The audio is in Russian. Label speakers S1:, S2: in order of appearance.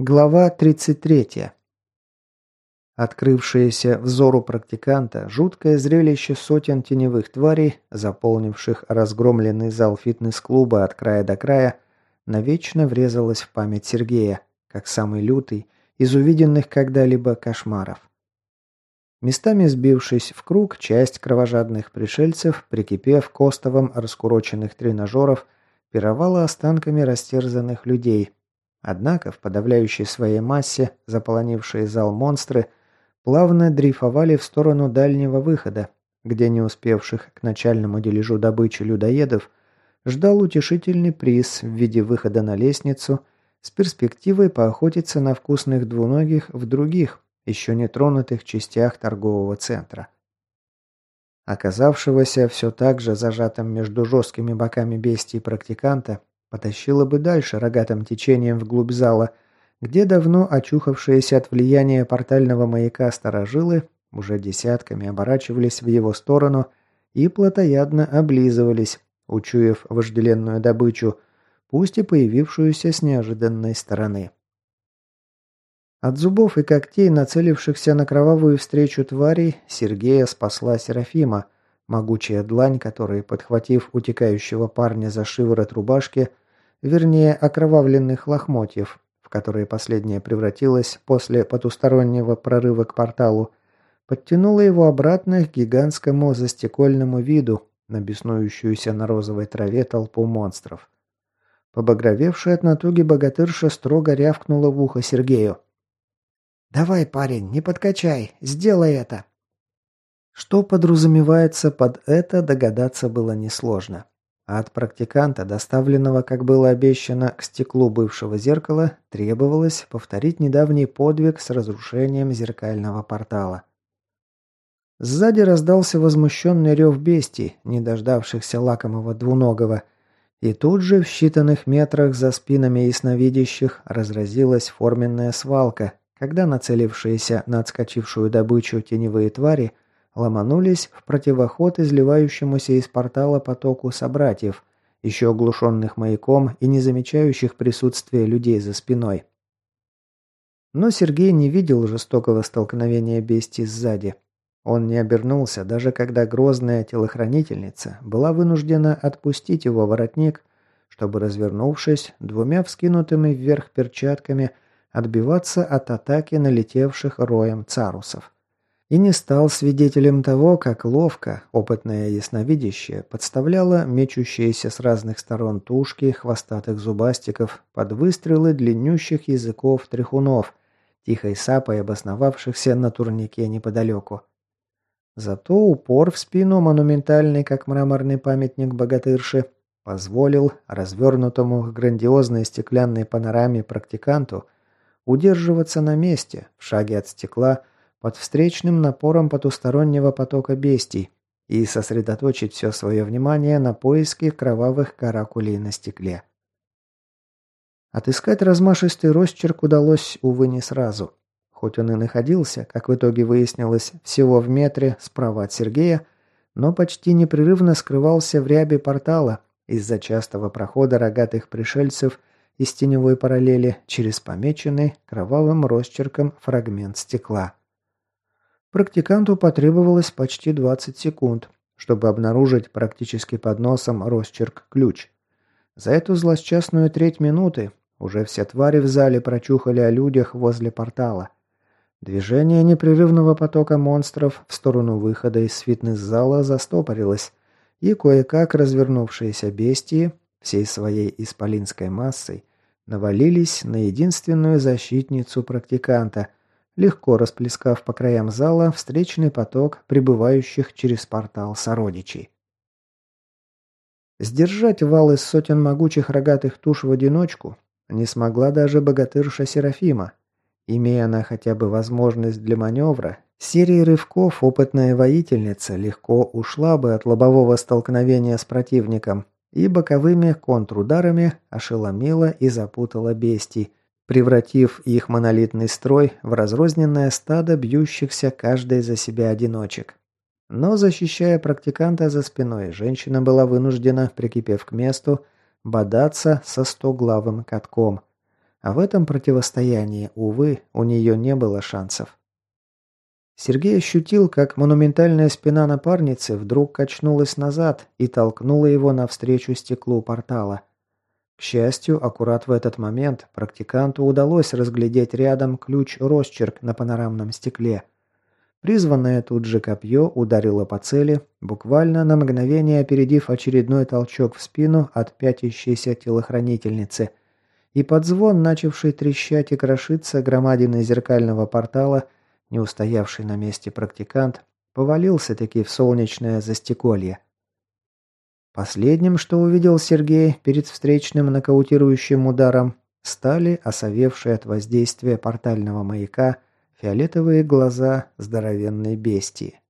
S1: Глава 33. Открывшееся взору практиканта жуткое зрелище сотен теневых тварей, заполнивших разгромленный зал фитнес-клуба от края до края, навечно врезалось в память Сергея, как самый лютый из увиденных когда-либо кошмаров. Местами сбившись в круг, часть кровожадных пришельцев, прикипев к остовам раскуроченных тренажеров, пировала останками растерзанных людей – Однако в подавляющей своей массе заполонившие зал монстры плавно дрейфовали в сторону дальнего выхода, где не успевших к начальному дележу добычи людоедов ждал утешительный приз в виде выхода на лестницу с перспективой поохотиться на вкусных двуногих в других, еще не тронутых частях торгового центра. Оказавшегося все так же зажатым между жесткими боками бестии практиканта потащило бы дальше рогатым течением вглубь зала, где давно очухавшиеся от влияния портального маяка сторожилы уже десятками оборачивались в его сторону и плотоядно облизывались, учуяв вожделенную добычу, пусть и появившуюся с неожиданной стороны. От зубов и когтей, нацелившихся на кровавую встречу тварей, Сергея спасла Серафима, могучая длань которой, подхватив утекающего парня за шиворот рубашки, вернее окровавленных лохмотьев, в которые последняя превратилась после потустороннего прорыва к порталу, подтянула его обратно к гигантскому застекольному виду на на розовой траве толпу монстров. Побагровевшая от натуги богатырша строго рявкнула в ухо Сергею. «Давай, парень, не подкачай, сделай это!» Что подразумевается под это, догадаться было несложно. А от практиканта, доставленного, как было обещано, к стеклу бывшего зеркала, требовалось повторить недавний подвиг с разрушением зеркального портала. Сзади раздался возмущенный рев бестий, не дождавшихся лакомого двуногого, и тут же в считанных метрах за спинами ясновидящих разразилась форменная свалка, когда нацелившиеся на отскочившую добычу теневые твари – ломанулись в противоход изливающемуся из портала потоку собратьев, еще оглушенных маяком и не замечающих присутствия людей за спиной. Но Сергей не видел жестокого столкновения бестий сзади. Он не обернулся, даже когда грозная телохранительница была вынуждена отпустить его воротник, чтобы, развернувшись, двумя вскинутыми вверх перчатками отбиваться от атаки налетевших роем царусов и не стал свидетелем того, как ловко опытная ясновидящая подставляла мечущиеся с разных сторон тушки хвостатых зубастиков под выстрелы длиннющих языков трехунов, тихой сапой обосновавшихся на турнике неподалеку. Зато упор в спину, монументальный, как мраморный памятник богатырши, позволил развернутому грандиозной стеклянной панораме практиканту удерживаться на месте, в шаге от стекла, под встречным напором потустороннего потока бестий и сосредоточить все свое внимание на поиске кровавых каракулей на стекле. Отыскать размашистый росчерк удалось, увы, не сразу. Хоть он и находился, как в итоге выяснилось, всего в метре справа от Сергея, но почти непрерывно скрывался в рябе портала из-за частого прохода рогатых пришельцев из теневой параллели через помеченный кровавым росчерком фрагмент стекла. Практиканту потребовалось почти 20 секунд, чтобы обнаружить практически под носом росчерк-ключ. За эту злосчастную треть минуты уже все твари в зале прочухали о людях возле портала. Движение непрерывного потока монстров в сторону выхода из фитнес-зала застопорилось, и кое-как развернувшиеся бестии всей своей исполинской массой навалились на единственную защитницу практиканта – легко расплескав по краям зала встречный поток прибывающих через портал сородичей. Сдержать вал из сотен могучих рогатых туш в одиночку не смогла даже богатырша Серафима. Имея она хотя бы возможность для маневра, серии рывков опытная воительница легко ушла бы от лобового столкновения с противником и боковыми контрударами ошеломила и запутала бестий, превратив их монолитный строй в разрозненное стадо бьющихся каждый за себя одиночек. Но защищая практиканта за спиной, женщина была вынуждена, прикипев к месту, бодаться со стоглавым катком. А в этом противостоянии, увы, у нее не было шансов. Сергей ощутил, как монументальная спина напарницы вдруг качнулась назад и толкнула его навстречу стеклу портала. К счастью, аккурат в этот момент практиканту удалось разглядеть рядом ключ-росчерк на панорамном стекле. Призванное тут же копье ударило по цели, буквально на мгновение опередив очередной толчок в спину от пятящейся телохранительницы. И под звон, начавший трещать и крошиться громадины зеркального портала, не устоявший на месте практикант, повалился-таки в солнечное застеколье. Последним, что увидел Сергей перед встречным нокаутирующим ударом, стали осовевшие от воздействия портального маяка фиолетовые глаза здоровенной бестии.